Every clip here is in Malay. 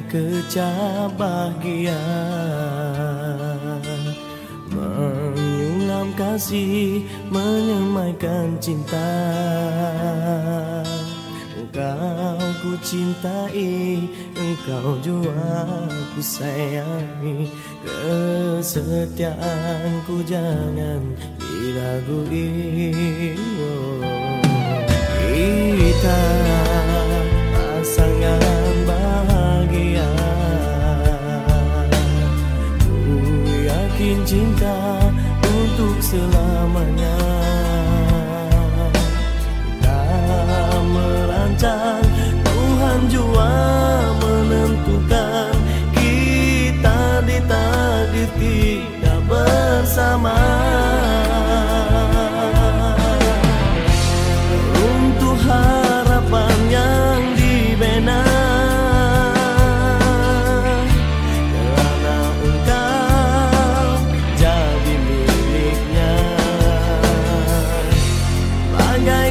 tak kecap bahagia. Menyulam kasih menyemaikan cinta. Engkau ku cintai Engkau jua ku sayangi. Kesetiaanku jangan diragui untuk selamanya. Kita merancang Tuhan jua menentukan Kita ditakdir tidak bersama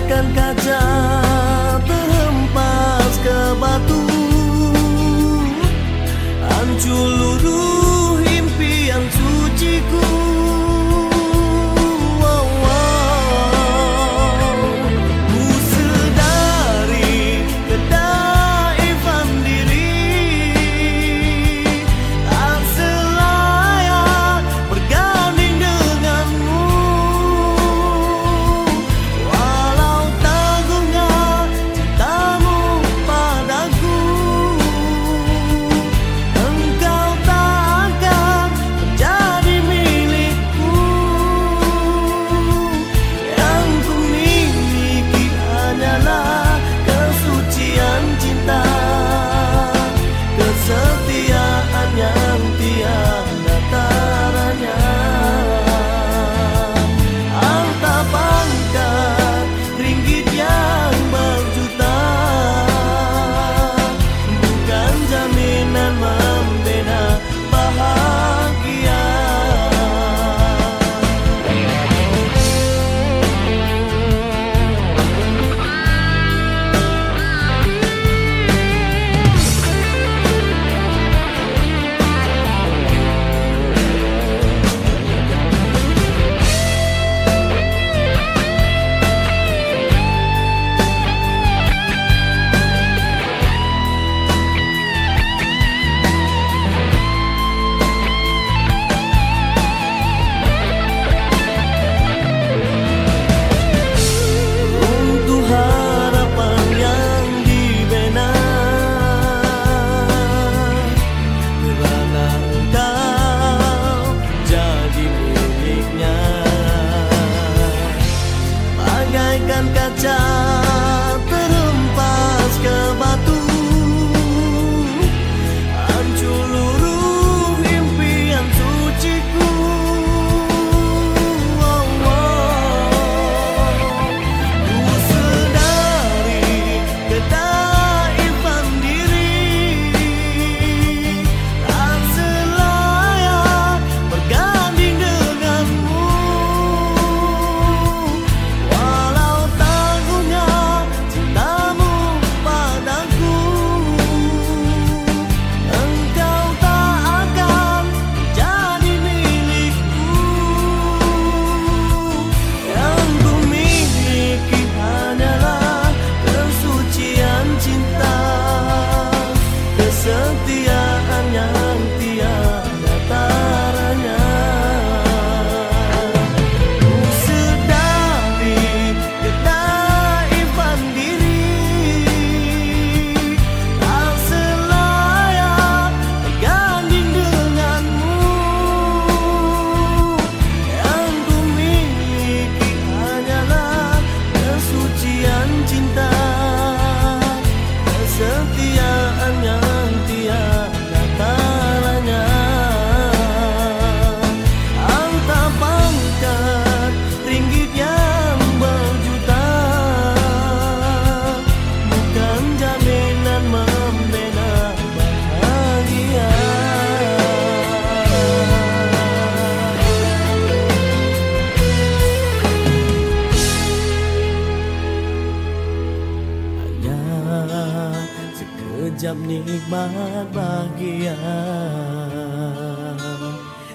bagaikan kaca terhempas ke batu. Hancur luruh sekejap nikmat bahagia.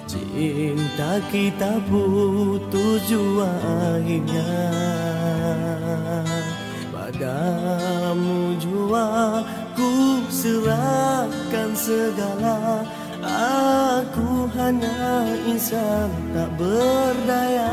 Cinta kita butuh jua akhirnya. Padamu jua ku serahkan segala. Aku hanya insan tak berdaya